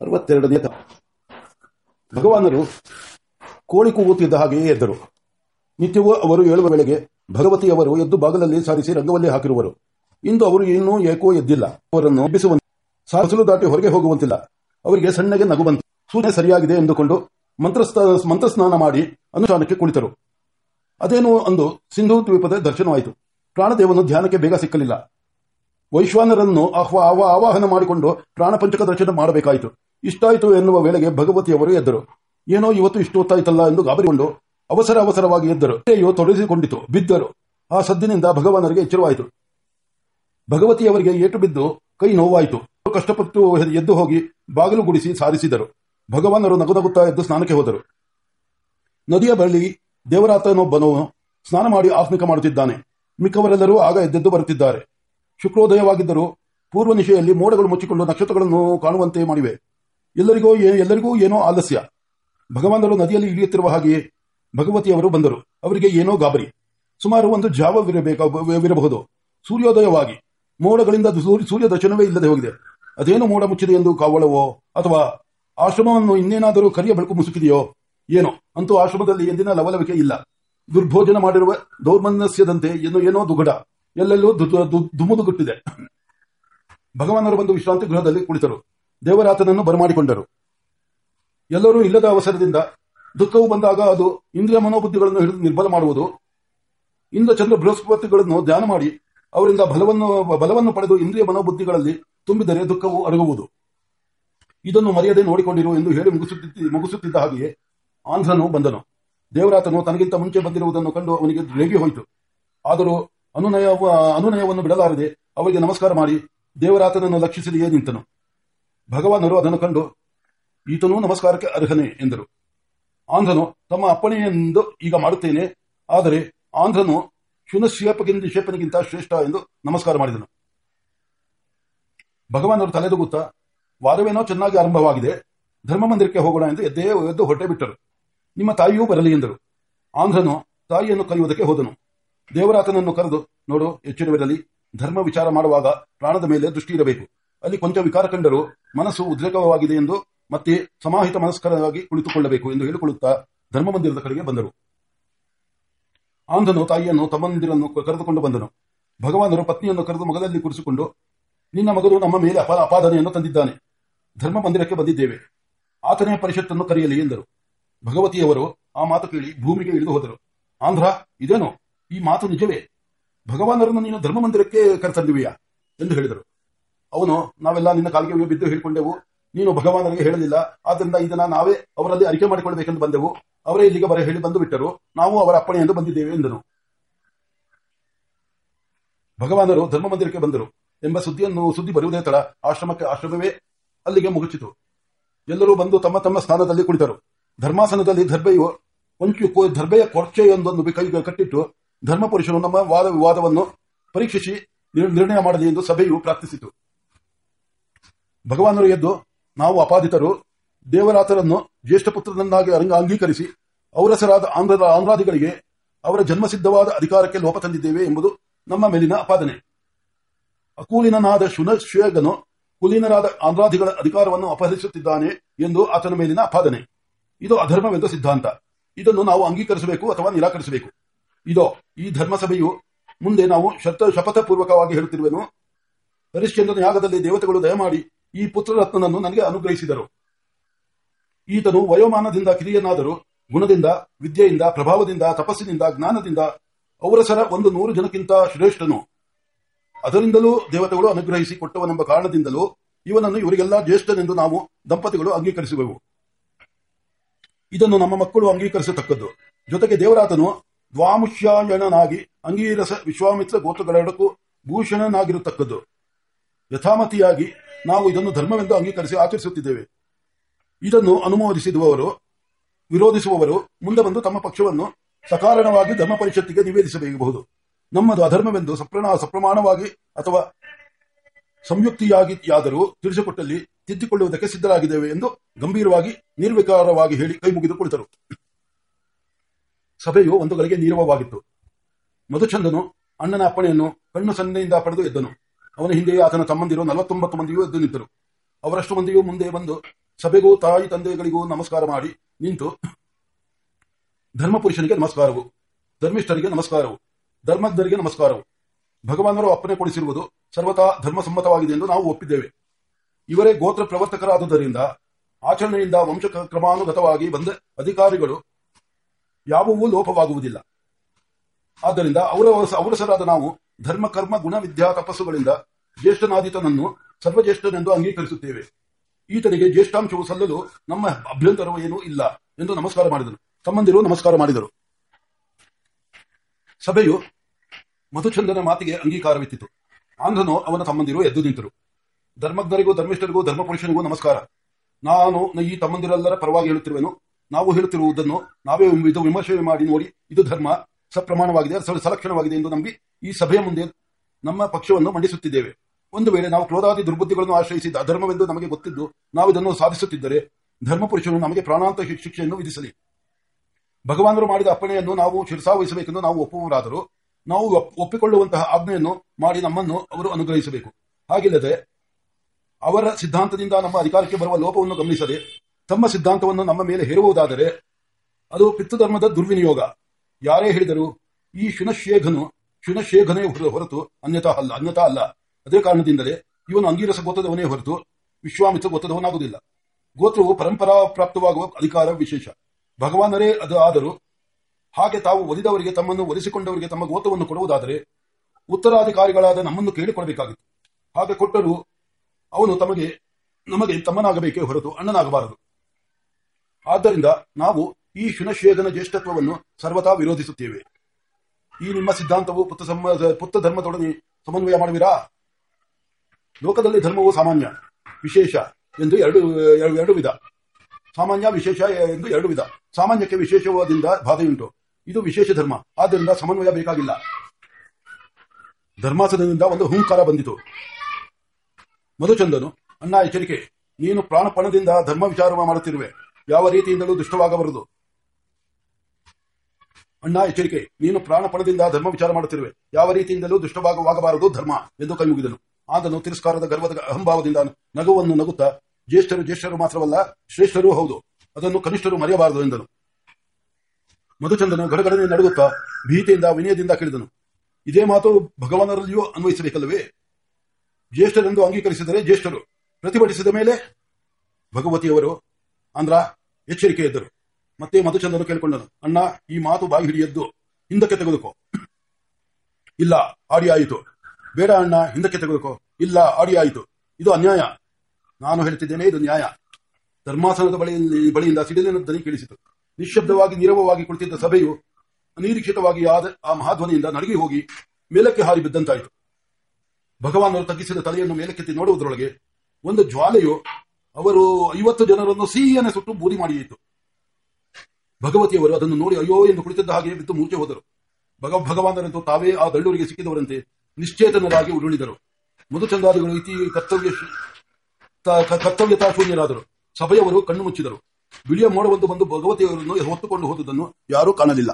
ಅರವತ್ತೆರಡನೇ ಭಗವಾನರು ಕೋಳಿ ಕೂಗುತ್ತಿದ್ದ ಹಾಗೆಯೇ ಎದ್ದರು. ನಿತ್ಯವೂ ಅವರು ಏಳುವ ವೇಳೆಗೆ ಭಗವತಿಯವರು ಎದ್ದು ಬಾಗಲಲ್ಲಿ ಸಾರಿಸಿ ರಂಗವಲ್ಲಿ ಹಾಕಿರುವರು. ಇಂದು ಅವರು ಇನ್ನೂ ಏಕೋ ಎದ್ದಿಲ್ಲ. ಅವರನ್ನು ಎಬ್ಬಿಸುವಂತೆ ಸಾಸಲು ದಾಟಿ ಹೊರಗೆ ಹೋಗುವಂತಿಲ್ಲ. ಅವರಿಗೆ ಸಣ್ಣಗೆ ನಗು ಬಂತು ಸೂಚನೆ ಸರಿಯಾಗಿದೆ ಎಂದುಕೊಂಡು ಮಂತ್ರಸ್ಥ, ಮಂತ್ರಸ್ನಾನ ಮಾಡಿ ಅನುಷ್ಠಾನಕ್ಕೆ ಕುಳಿತರು. ಅದೇನು ಅಂದು ಸಿಂಧು ದ್ವೀಪದ ದರ್ಶನವಾಯಿತು. ಪ್ರಾಣದೇವನು ಧ್ಯಾನಕ್ಕೆ ಬೇಗ ಸಿಕ್ಕಲಿಲ್ಲ. ವೈಶ್ವಾನರನ್ನು ಆಹ್ವಾ, ಆವಾ- ಆವಾಹನ ಮಾಡಿಕೊಂಡು ಪ್ರಾಣಪಂಚಕ ದರ್ಶನ ಮಾಡಬೇಕಾಯಿತು. ಇಷ್ಟಾಯಿತು ಎನ್ನುವ ವೇಳೆಗೆ ಭಗವತಿಯವರು ಎದ್ದರು. ಏನೋ ಇವತ್ತು ಇಷ್ಟು ಹೊತ್ತಾಯ್ತಲ್ಲ ಎಂದು ಗಾಬರಿಗೊಂಡು ಅವಸರ ಅವಸರವಾಗಿ ಎದ್ದರು. ಅಯ್ಯೋ ತೊಡಗಿಸಿಕೊಂಡಿತು, ಬಿದ್ದರು. ಆ ಸದ್ದಿನಿಂದ ಭಗವಾನರಿಗೆ ಎಚ್ಚರವಾಯಿತು. ಭಗವತಿಯವರಿಗೆ ಏಟು ಬಿದ್ದು ಕೈ ನೋವಾಯಿತು. ಕಷ್ಟಪಟ್ಟು ಎದ್ದು ಹೋಗಿ ಬಾಗಿಲು ಗುಡಿಸಿ ಸಾರಿಸಿದರು. ಭಗವಾನರು ನಗುನಗುತ್ತಾ ಎದ್ದು ಸ್ನಾನಕ್ಕೆ ಹೋದರು. ನದಿಯ ಬಳಿ ದೇವರಾತನೊಬ್ಬನು ಸ್ನಾನ ಮಾಡಿ ಆಸ್ಮಿಕ ಮಾಡುತ್ತಿದ್ದಾನೆ. ಮಿಕ್ಕವರೆಲ್ಲರೂ ಆಗ ಎದ್ದೆದ್ದು ಬರುತ್ತಿದ್ದಾರೆ. ಶುಕ್ರೋದಯವಾಗಿದ್ದರೂ ಪೂರ್ವ ನಿಶೆಯಲ್ಲಿ ಮೋಡಗಳು ಮುಚ್ಚಿಕೊಂಡು ನಕ್ಷತ್ರಗಳನ್ನು ಕಾಣುವಂತೆ ಮಾಡಿವೆ. ಎಲ್ಲರಿಗೂ ಎಲ್ಲರಿಗೂ ಏನೋ ಆಲಸ್ಯ. ಭಗವಂತರು ನದಿಯಲ್ಲಿ ಇಳಿಯುತ್ತಿರುವ ಹಾಗೆಯೇ ಭಗವತಿಯವರು ಬಂದರು. ಅವರಿಗೆ ಏನೋ ಗಾಬರಿ. ಸುಮಾರು ಒಂದು ಜಾವವಿರಬೇಕು ಸೂರ್ಯೋದಯವಾಗಿ. ಮೋಡಗಳಿಂದ ಸೂರ್ಯ ದರ್ಶನವೇ ಇಲ್ಲದೆ ಹೋಗಿದೆ. ಅದೇನು ಮೋಡ ಮುಚ್ಚಿದೆ ಎಂದು ಕಾವಳವೋ ಅಥವಾ ಆಶ್ರಮವನ್ನು ಇನ್ನೇನಾದರೂ ಕರಿಯ ಬೆಳಕು ಮುಸುಕಿದೆಯೋ? ಏನೋ. ಅಂತೂ ಆಶ್ರಮದಲ್ಲಿ ಎಂದಿನ ಲವಲವಿಕೆ ಇಲ್ಲ. ದುರ್ಭೋಜನ ಮಾಡಿರುವ ದೌರ್ಮನಸ್ಯದಂತೆ ಏನೋ ಏನೋ ದುಗಡ. ಎಲ್ಲೆಲ್ಲೂ ದುಮುದುಗುಟ್ಟಿದೆ. ಭಗವಾನರು ಬಂದು ವಿಶ್ರಾಂತಿ ಗೃಹದಲ್ಲಿ ಕುಳಿತರು. ದೇವರಾತನನ್ನು ಬರಮಾಡಿಕೊಂಡರು. ಎಲ್ಲರೂ ಇಲ್ಲದ ಅವಸರದಿಂದ ದುಃಖವು ಬಂದಾಗ ಅದು ಇಂದ್ರಿಯ ಮನೋಬುದ್ಧಿಗಳನ್ನು ಹಿಡಿದು ನಿರ್ಬಲ ಮಾಡುವುದು. ಇಂದ್ರ ಚಂದ್ರ ಬೃಹಸ್ಪತಿಗಳನ್ನು ಧ್ಯಾನ ಮಾಡಿ ಅವರಿಂದ ಬಲವನ್ನು ಬಲವನ್ನು ಪಡೆದು ಇಂದ್ರಿಯ ಮನೋಬುದ್ಧಿಗಳಲ್ಲಿ ತುಂಬಿದರೆ ದುಃಖವು ಅರಗುವುದು. ಇದನ್ನು ಮರೆಯದೆ ನೋಡಿಕೊಂಡಿರು ಎಂದು ಹೇಳಿ ಮುಗಿಸುತ್ತಿದ್ದ ಮುಗಿಸುತ್ತಿದ್ದ ಹಾಗೆಯೇ ಆಂಧ್ರನು ಬಂದನು. ದೇವರಾತನು ತನಗಿಂತ ಮುಂಚೆ ಬಂದಿರುವುದನ್ನು ಕಂಡು ಅವನಿಗೆ ರೇಗಿ ಹೋಯಿತು ಆದರೂ ಅನುನಯ ಅನುನಯವನ್ನು ಬಿಡಲಾರದೆ ಅವರಿಗೆ ನಮಸ್ಕಾರ ಮಾಡಿ ದೇವರಾತನನ್ನು ಲಕ್ಷಿಸಿದೆಯೇ ನಿಂತನು. ಭಗವಾನರು ಅದನ್ನು ಕಂಡು, ಈತನು ನಮಸ್ಕಾರಕ್ಕೆ ಅರ್ಹನೆ ಎಂದರು. ಆಂಧ್ರನು, ತಮ್ಮ ಅಪ್ಪಣೆಯೆಂದು ಈಗ ಮಾಡುತ್ತೇನೆ, ಆದರೆ ಆಂಧ್ರನು ಶುನಶೇಪಗಿಂತ ಶೇಪನಿಗಿಂತ ಶ್ರೇಷ್ಠ ಎಂದು ನಮಸ್ಕಾರ ಮಾಡಿದನು. ಭಗವಾನರು ತಲೆದೂಗುತ್ತಾ, ವಾದವೇನೋ ಚೆನ್ನಾಗಿ ಆರಂಭವಾಗಿದೆ, ಧರ್ಮ ಮಂದಿರಕ್ಕೆ ಹೋಗೋಣ ಎಂದು ಎದ್ದೇ ಎದ್ದು ಹೊಟ್ಟೆ ಬಿಟ್ಟರು. ನಿಮ್ಮ ತಾಯಿಯೂ ಬರಲಿ ಎಂದರು. ಆಂಧ್ರನು ತಾಯಿಯನ್ನು ಕರೆಯುವುದಕ್ಕೆ ಹೋದನು. ದೇವರಾತನನ್ನು ಕರೆದು, ನೋಡು, ಎಚ್ಚರವಿರಲಿ. ಧರ್ಮ ವಿಚಾರ ಮಾಡುವಾಗ ಪ್ರಾಣದ ಮೇಲೆ ದೃಷ್ಟಿ ಇರಬೇಕು. ಅಲ್ಲಿ ಕೊಂಚ ವಿಕಾರ ಕಂಡರೂ ಮನಸ್ಸು ಉದ್ರೇಕವಾಗಿದೆ ಎಂದು ಮತ್ತೆ ಸಮಾಹಿತ ಮನಸ್ಕರವಾಗಿ ಕುಳಿತುಕೊಳ್ಳಬೇಕು ಎಂದು ಹೇಳಿಕೊಳ್ಳುತ್ತಾ ಧರ್ಮ ಮಂದಿರದ ಕಡೆಗೆ ಬಂದರು. ಆಂಧನು ತಾಯಿಯನ್ನು ತಮ್ಮಂದಿರನ್ನು ಕರೆದುಕೊಂಡು ಬಂದನು. ಭಗವಾನರು ಪತ್ನಿಯನ್ನು ಕರೆದು ಮಗದಲ್ಲಿ ಕೂರಿಸಿಕೊಂಡು, ನಿನ್ನ ಮಗನು ನಮ್ಮ ಮೇಲೆ ಅಪ ಅಪಾದನೆಯನ್ನು ತಂದಿದ್ದಾನೆ. ಧರ್ಮ ಮಂದಿರಕ್ಕೆ ಬಂದಿದ್ದೇವೆ. ಆತನೇ ಪರಿಷತ್ತನ್ನು ಕರೆಯಲಿ ಎಂದರು. ಭಗವತಿಯವರು ಆ ಮಾತು ಕೇಳಿ ಭೂಮಿಗೆ ಇಳಿದು ಹೋದರು. ಆಂಧ್ರ, ಇದೇನು? ಈ ಮಾತು ನಿಜವೇ? ಭಗವಾನರನ್ನು ನೀನು ಧರ್ಮ ಮಂದಿರಕ್ಕೆ ಕರೆತಂದಿವೆಯಾ? ಎಂದು ಹೇಳಿದರು. ಅವನು, ನಾವೆಲ್ಲ ನಿನ್ನ ಕಾಲಿಗೆ ಬಿದ್ದು ಹೇಳಿಕೊಂಡೆವು ನೀನು ಭಗವಾನರಿಗೆ ಹೇಳಲಿಲ್ಲ. ಆದ್ದರಿಂದ ಇದನ್ನ ನಾವೇ ಅವರಲ್ಲಿ ಅರಿಕೆ ಮಾಡಿಕೊಳ್ಳಬೇಕೆಂದು ಬಂದೆವು. ಅವರೇ ಇಲ್ಲಿಗೆ ಬರ ಹೇಳಿ ಬಂದು ಬಿಟ್ಟರು. ನಾವು ಅವರ ಅಪ್ಪಣೆಯೆಂದು ಬಂದಿದ್ದೇವೆ ಎಂದನು. ಭಗವಾನರು ಧರ್ಮ ಮಂದಿರಕ್ಕೆ ಬಂದರು. ಎಂಬ ಸುದ್ದಿಯನ್ನು ಸುದ್ದಿ ಬರುವುದೇ ತಡ ಆಶ್ರಮಕ್ಕೆ ಆಶ್ರಮವೇ ಅಲ್ಲಿಗೆ ಮುಗಿಸಿತು ಎಲ್ಲರೂ ಬಂದು ತಮ್ಮ ತಮ್ಮ ಸ್ಥಾನದಲ್ಲಿ ಕುಳಿತರು. ಧರ್ಮಾಸನದಲ್ಲಿ ಧರ್ಬೆಯು ಕೊಂಚು ಧರ್ಬೆಯ ಕೊರ್ಚೆಯೊಂದನ್ನು ಕೈ ಕಟ್ಟಿಟ್ಟು ಧರ್ಮ ಪುರುಷರು ನಮ್ಮ ವಾದ ವಿವಾದವನ್ನು ಪರೀಕ್ಷಿಸಿ ನಿರ್- ನಿರ್ಣಯ ಮಾಡಲಿ ಎಂದು ಸಭೆಯು ಪ್ರಾರ್ಥಿಸಿತು. ಭಗವಾನರು ಎದ್ದು ನಾವು ಅಪಾದಿತರು, ದೇವರಾತರನ್ನು ಜ್ಯೇಷ್ಠ ಪುತ್ರನನ್ನಾಗಿ ಅಂಗ- ಅಂಗೀಕರಿಸಿ, ಔರಸರಾದ ಆಂಧ್ರದ ಆಂಧ್ರಾದಿಗಳಿಗೆ ಅವರ ಜನ್ಮಸಿದ್ಧವಾದ ಅಧಿಕಾರಕ್ಕೆ ಲೋಪ ತಂದಿದ್ದೇವೆ ಎಂಬುದು ನಮ್ಮ ಮೇಲಿನ ಅಪಾದನೆ. ಅಕೂಲಿನನಾದ ಶುನಶ್ವೇಗನು ಕುಲೀನರಾದ ಆಂಧ್ರಾದಿಗಳ ಅಧಿಕಾರವನ್ನು ಅಪಹರಿಸುತ್ತಿದ್ದಾನೆ ಎಂದು ಆತನ ಮೇಲಿನ ಅಪಾದನೆ. ಇದು ಅಧರ್ಮವೆಂದ ಸಿದ್ಧಾಂತ. ಇದನ್ನು ನಾವು ಅಂಗೀಕರಿಸಬೇಕು ಅಥವಾ ನಿರಾಕರಿಸಬೇಕು. ಇದೋ, ಈ ಧರ್ಮಸಭೆಯು ಮುಂದೆ ನಾವು ಶಪಥಪೂರ್ವಕವಾಗಿ ಹೇಳುತ್ತಿರುವೆನು. ಹರಿಶ್ಚಂದ್ರನ ಯಾಗದಲ್ಲಿ ದೇವತೆಗಳು ದಯಮಾಡಿ ಈ ಪುತ್ರರತ್ನನನ್ನು ನನಗೆ ಅನುಗ್ರಹಿಸಿದರು. ಈತನು ವಯೋಮಾನದಿಂದ ಕಿರಿಯನಾದರೂ, ಗುಣದಿಂದ, ವಿದ್ಯೆಯಿಂದ, ಪ್ರಭಾವದಿಂದ, ತಪಸ್ಸಿನಿಂದ, ಜ್ಞಾನದಿಂದ ಔರಸರ ಒಂದು ನೂರು ಜನಕ್ಕಿಂತ ಶ್ರೇಷ್ಠನು. ಅದರಿಂದಲೂ ದೇವತೆಗಳು ಅನುಗ್ರಹಿಸಿ ಕೊಟ್ಟವನೆಂಬ ಕಾರಣದಿಂದಲೂ ಇವನನ್ನು ಇವರಿಗೆಲ್ಲ ಜ್ಯೇಷ್ಠನೆಂದು ನಾವು ದಂಪತಿಗಳು ಅಂಗೀಕರಿಸುವೆವು. ಇದನ್ನು ನಮ್ಮ ಮಕ್ಕಳು ಅಂಗೀಕರಿಸತಕ್ಕದ್ದು. ಜೊತೆಗೆ ದೇವರಾತನು ದ್ವಾಮುಷ್ಯಾಯಣನಾಗಿ ಅಂಗೀರಸ ವಿಶ್ವಾಮಿತ್ರ ಗೋತ್ರಗಳೆರಡಕ್ಕೂ ಭೂಷಣನಾಗಿರತಕ್ಕದ್ದು. ಯಥಾಮತಿಯಾಗಿ ನಾವು ಇದನ್ನು ಧರ್ಮವೆಂದು ಅಂಗೀಕರಿಸಿ ಆಚರಿಸುತ್ತಿದ್ದೇವೆ. ಇದನ್ನು ಅನುಮೋದಿಸಿದವರು, ವಿರೋಧಿಸುವವರು ಮುಂದೆ ಬಂದು ತಮ್ಮ ಪಕ್ಷವನ್ನು ಸಕಾರಣವಾಗಿ ಧರ್ಮ ಪರಿಷತ್ತಿಗೆ ನಿವೇದಿಸಬೇಕಬಹುದು ನಮ್ಮದು ಅಧರ್ಮವೆಂದು ಸಪ್ರಮಾಣವಾಗಿ ಅಥವಾ ಸಂಯುಕ್ತಿಯಾಗಿಯಾದರೂ ತಿಳಿಸಿಕೊಟ್ಟಲ್ಲಿ ತಿದ್ದಿಕೊಳ್ಳುವುದಕ್ಕೆ ಸಿದ್ಧರಾಗಿದ್ದೇವೆ ಎಂದು ಗಂಭೀರವಾಗಿ, ನಿರ್ವಿಕಾರವಾಗಿ ಹೇಳಿ ಕೈ ಮುಗಿದು ಕುಳಿತರು. ಸಭೆಯು ಒಂದು ಗಳಿಗೆ ನೀರವವಾಗಿತ್ತು. ಮಧುಚಂದನು ಅಣ್ಣನ ಅಪ್ಪಣೆಯನ್ನು ಕಣ್ಣು ಸನ್ನೆಯಿಂದ ಪಡೆದು ಎದ್ದನು. ಅವನ ಹಿಂದೆಯೇ ಆತನ ತಮ್ಮಂದಿರು ನಲವತ್ತೊಂಬತ್ತು ಮಂದಿಯೂ ಎದ್ದು ನಿಂತರು. ಅವರಷ್ಟು ಮಂದಿಯೂ ಮುಂದೆ ಬಂದು ಸಭೆಗೂ ತಾಯಿ ತಂದೆಗಳಿಗೂ ನಮಸ್ಕಾರ ಮಾಡಿ ನಿಂತು ಧರ್ಮಪುರುಷನಿಗೆ ನಮಸ್ಕಾರವು, ಧರ್ಮಿಷ್ಠರಿಗೆ ನಮಸ್ಕಾರವು, ಧರ್ಮಜ್ಞರಿಗೆ ನಮಸ್ಕಾರವು. ಭಗವಾನರು ಅಪ್ಪಣೆ ಕೊಡಿಸಿರುವುದು ಸರ್ವತಾ ಧರ್ಮಸಮ್ಮತವಾಗಿದೆ ಎಂದು ನಾವು ಒಪ್ಪಿದ್ದೇವೆ. ಇವರೇ ಗೋತ್ರ ಪ್ರವರ್ತಕರಾದುದರಿಂದ ಆಚರಣೆಯಿಂದ ವಂಶ ಕ್ರಮಾನುಗತವಾಗಿ ಬಂದ ಅಧಿಕಾರಿಗಳು ಯಾವುವೂ ಲೋಪವಾಗುವುದಿಲ್ಲ. ಆದ್ದರಿಂದ ಅವರ ಅವರಸರಾದ ನಾವು ಧರ್ಮ, ಕರ್ಮ, ಗುಣ, ವಿದ್ಯಾ, ತಪಸ್ಸುಗಳಿಂದ ಜ್ಯೇಷ್ಠನಾದಿತನನ್ನು ಸರ್ವಜ್ಯೇಷ್ಠನೆಂದು ಅಂಗೀಕರಿಸುತ್ತೇವೆ. ಈತನಿಗೆ ಜ್ಯೇಷ್ಠಾಂಶವು ಸಲ್ಲಲು ನಮ್ಮ ಅಭ್ಯಂತರವೂ ಏನೂ ಇಲ್ಲ ಎಂದು ನಮಸ್ಕಾರ ಮಾಡಿದರು. ತಮ್ಮಂದಿರು ನಮಸ್ಕಾರ ಮಾಡಿದರು. ಸಭೆಯು ಮಧುಚಂದನ ಮಾತಿಗೆ ಅಂಗೀಕಾರವಿತ್ತಿತು. ಆಂಧ್ರನು ಅವನ ತಮ್ಮಂದಿರು ಎದ್ದು ನಿಂತರು. ಧರ್ಮಜ್ಞರಿಗೂ, ಧರ್ಮಿಷ್ಠರಿಗೂ ಧರ್ಮಪುರುಷನಿಗೂ ನಮಸ್ಕಾರ. ನಾನು ಈ ತಮ್ಮಂದಿರೆಲ್ಲರ ಪರವಾಗಿ ಹೇಳುತ್ತಿರುವೆನು. ನಾವು ಹೇಳುತ್ತಿರುವುದನ್ನು ನಾವೇ ಇದು ವಿಮರ್ಶೆ ಮಾಡಿ ನೋಡಿ. ಇದು ಧರ್ಮ. ಸಪ್ರಮಾಣವಾಗಿದೆ ಸಲಕ್ಷಣವಾಗಿದೆ ಎಂದು ನಂಬಿ ಈ ಸಭೆಯ ಮುಂದೆ ನಮ್ಮ ಪಕ್ಷವನ್ನು ಮಂಡಿಸುತ್ತಿದ್ದೇವೆ. ಒಂದು ವೇಳೆ ನಾವು ಕ್ರೋಧಾದಿ ದುರ್ಬುದ್ಧಿಗಳನ್ನು ಆಶ್ರಯಿಸಿದ ಅಧರ್ಮವೆಂದು ನಮಗೆ ಗೊತ್ತಿದ್ದು ನಾವು ಇದನ್ನು ಸಾಧಿಸುತ್ತಿದ್ದರೆ ಧರ್ಮಪುರುಷರು ನಮಗೆ ಪ್ರಾಣಾಂತ ಶಿಕ್ಷೆಯನ್ನು ವಿಧಿಸಲಿ. ಭಗವಾನರು ಮಾಡಿದ ಅಪ್ಪಣೆಯನ್ನು ನಾವು ಶಿರಸಾವಹಿಸಬೇಕೆಂದು ನಾವು ಒಪ್ಪುವರಾದರೂ ನಾವು ಒಪ್- ಒಪ್ಪಿಕೊಳ್ಳುವಂತಹ ಆಜ್ಞೆಯನ್ನು ಮಾಡಿ ನಮ್ಮನ್ನು ಅವರು ಅನುಗ್ರಹಿಸಬೇಕು. ಹಾಗಿಲ್ಲದೆ ಅವರ ಸಿದ್ಧಾಂತದಿಂದ ನಮ್ಮ ಅಧಿಕಾರಕ್ಕೆ ಬರುವ ಲೋಪವನ್ನು ಗಮನಿಸದೆ ತಮ್ಮ ಸಿದ್ಧಾಂತವನ್ನು ನಮ್ಮ ಮೇಲೆ ಹೇರುವುದಾದರೆ ಅದು ಪಿತೃಧರ್ಮದ ದುರ್ವಿನಿಯೋಗ. ಯಾರೇ ಹೇಳಿದರು ಈ ಶುನಶೇಖನೇ ಹೊರ- ಹೊರತು ಅನ್ಯತಾ ಅಲ್ಲ ಅನ್ಯತಾ ಅಲ್ಲ. ಅದೇ ಕಾರಣದಿಂದಲೇ ಇವನು ಅಂಗೀರಸ ಗೋತ್ರದವನೇ ಹೊರತು ವಿಶ್ವಾಮಿತ್ರ ಗೋತ್ರದವನಾಗುವುದಿಲ್ಲ. ಗೋತ್ರವು ಪರಂಪರಾ ಪ್ರಾಪ್ತವಾಗುವ ಅಧಿಕಾರ ವಿಶೇಷ. ಭಗವಾನರೇ ಅದು ಆದರೂ ಹಾಗೆ ತಾವು ಒಲಿದವರಿಗೆ ತಮ್ಮನ್ನು ಒಲಿಸಿಕೊಂಡವರಿಗೆ ತಮ್ಮ ಗೋತ್ರವನ್ನು ಕೊಡುವುದಾದರೆ ಉತ್ತರಾಧಿಕಾರಿಗಳಾದ ನಮ್ಮನ್ನು ಕೇಳಿಕೊಡಬೇಕಾಗಿತ್ತು. ಹಾಗೆ ಕೊಟ್ಟರೂ ಅವನು ತಮಗೆ, ನಮಗೆ ತಮ್ಮನಾಗಬೇಕೇ ಹೊರತು ಅಣ್ಣನಾಗಬಾರದು. ಆದ್ದರಿಂದ ನಾವು ಈ ಶುನಶೇಖನ ಜ್ಯೇಷ್ಠತ್ವವನ್ನು ಸರ್ವತಾ ವಿರೋಧಿಸುತ್ತೇವೆ. ಈ ನಿಮ್ಮ ಸಿದ್ಧಾಂತವು ಪುತ್ರ ಪುತ್ತ ಧರ್ಮದೊಡನೆ ಸಮನ್ವಯ ಮಾಡುವಿರಾ? ಲೋಕದಲ್ಲಿ ಧರ್ಮವು ಸಾಮಾನ್ಯ, ವಿಶೇಷ ಎಂದು ಎರಡು ಎರಡು ವಿಧ. ಸಾಮಾನ್ಯ, ವಿಶೇಷ ಎಂದು ಎರಡು ವಿಧ. ಸಾಮಾನ್ಯಕ್ಕೆ ವಿಶೇಷವಾದಿಂದ ಬಾಧೆಯುಂಟು. ಇದು ವಿಶೇಷ ಧರ್ಮ. ಆದ್ದರಿಂದ ಸಮನ್ವಯ ಬೇಕಾಗಿಲ್ಲ. ಧರ್ಮಾಸನದಿಂದ ಒಂದು ಹುಂಕಾರ ಬಂದಿತು. ಮಧುಚಂದನು ಅಣ್ಣ ಎಚ್ಚರಿಕೆ. ನೀನು ಪ್ರಾಣಪಣದಿಂದ ಧರ್ಮ ವಿಚಾರ ಮಾಡುತ್ತಿರುವೆ. ಯಾವ ರೀತಿಯಿಂದಲೂ ದುಷ್ಟವಾಗಬಾರದು. ಅಣ್ಣ ಎಚ್ಚರಿಕೆ, ನೀನು ಪ್ರಾಣಪಣದಿಂದ ಧರ್ಮ ವಿಚಾರ ಮಾಡುತ್ತಿರುವೆ. ಯಾವ ರೀತಿಯಿಂದಲೂ ದುಷ್ಟಭಾಗವಾಗಬಾರದು ಧರ್ಮ ಎಂದು ಕೈಮುಗಿದನು. ಆದನು ತಿರಸ್ಕಾರದ ಗರ್ವದ ಅಹಂಭಾವದಿಂದ ನಗುವನ್ನು ನಗುತ್ತಾ, ಜ್ಯೇಷ್ಠರು ಜ್ಯೇಷ್ಠರು ಮಾತ್ರವಲ್ಲ, ಶ್ರೇಷ್ಠರೂ ಹೌದು, ಅದನ್ನು ಕನಿಷ್ಠರು ಮರೆಯಬಾರದು ಎಂದನು. ಮಧುಚಂದನು ಗಡಗಡನೆ ನಡುಗುತ್ತಾ ಭೀತಿಯಿಂದ ವಿನಯದಿಂದ ಕೇಳಿದನು, ಇದೇ ಮಾತು ಭಗವಾನರಲ್ಲಿಯೂ ಅನ್ವಯಿಸಬೇಕಲ್ಲವೇ? ಜ್ಯೇಷ್ಠರೆಂದು ಅಂಗೀಕರಿಸಿದರೆ ಜ್ಯೇಷ್ಠರು ಪ್ರತಿಭಟಿಸಿದ ಮೇಲೆ ಭಗವತಿಯವರು ಅಂದ್ರ ಎಚ್ಚರಿಕೆ ಎದ್ದರು ಮತ್ತೆ ಮಧುಚಂದನು ಕೇಳಿಕೊಂಡನು, ಅಣ್ಣ, ಈ ಮಾತು ಬಾಯಿ ಹಿಡಿಯದ್ದು ಹಿಂದಕ್ಕೆ ತೆಗೆದುಕೋ. ಇಲ್ಲ ಆಡಿ ಆಯಿತು ಬೇಡ ಅಣ್ಣ, ಹಿಂದಕ್ಕೆ ತೆಗೆದುಕೋ. ಇಲ್ಲ ಆಡಿ ಆಯಿತು ಇದು ಅನ್ಯಾಯ. ನಾನು ಹೇಳ್ತಿದ್ದೇನೆ, ಇದು ನ್ಯಾಯ. ಧರ್ಮಾಸನದ ಬಳಿಯಲ್ಲಿ, ಬಳಿಯಿಂದ ಸಿಡಿಲಿನ ಧ್ವನಿ ಕೇಳಿಸಿತು. ನಿಶ್ಶಬ್ದವಾಗಿ, ನೀರವವಾಗಿ ಕುಳಿತಿದ್ದ ಸಭೆಯು ಅನಿರೀಕ್ಷಿತವಾಗಿ ಆದ ಆ ಮಹಾಧ್ವನಿಯಿಂದ ನಡಗಿ ಹೋಗಿ ಮೇಲಕ್ಕೆ ಹಾರಿ ಬಿದ್ದಂತಾಯಿತು. ಭಗವಾನರು ತಗ್ಗಿಸಿದ ತಲೆಯನ್ನು ಮೇಲಕ್ಕೆತ್ತಿ ನೋಡುವುದರೊಳಗೆ ಒಂದು ಜ್ವಾಲೆಯು ಅವರು ಐವತ್ತು ಜನರನ್ನು ಸೀಯನೆ ಸುಟ್ಟು ಬೂದಿ ಮಾಡಿಯಿತು. ಭಗವತಿಯವರು ಅದನ್ನು ನೋಡಿ ಅಯ್ಯೋ ಎಂದು ಕುಳಿತಿದ್ದ ಹಾಗೆ ಬಿದ್ದು ಮೂರ್ಛೆ ಹೋದರು. ಭಗ ಭಗವಾನರಂತೂ ತಾವೇ ಆ ದಳ್ಳೂರಿಗೆ ಸಿಕ್ಕಿದವರಂತೆ ನಿಶ್ಚೇತನರಾಗಿ ಉರುಳಿದರು. ಮಧುಚಂದಾದಿಗಳು ಇತಿ ಕರ್ತವ್ಯ ಕರ್ತವ್ಯತಾ ಶೂನ್ಯರಾದರು ಸಭೆಯವರು ಕಣ್ಣು ಮುಚ್ಚಿದರು. ಬಿಳಿಯ ಮೋಡವೊಂದು ಬಂದು ಭಗವತಿಯವರನ್ನು ಹೊತ್ತುಕೊಂಡು ಹೋದುದನ್ನು ಯಾರೂ ಕಾಣಲಿಲ್ಲ.